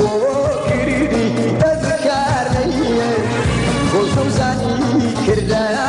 وكريدي أذكارني خصوصا كردنا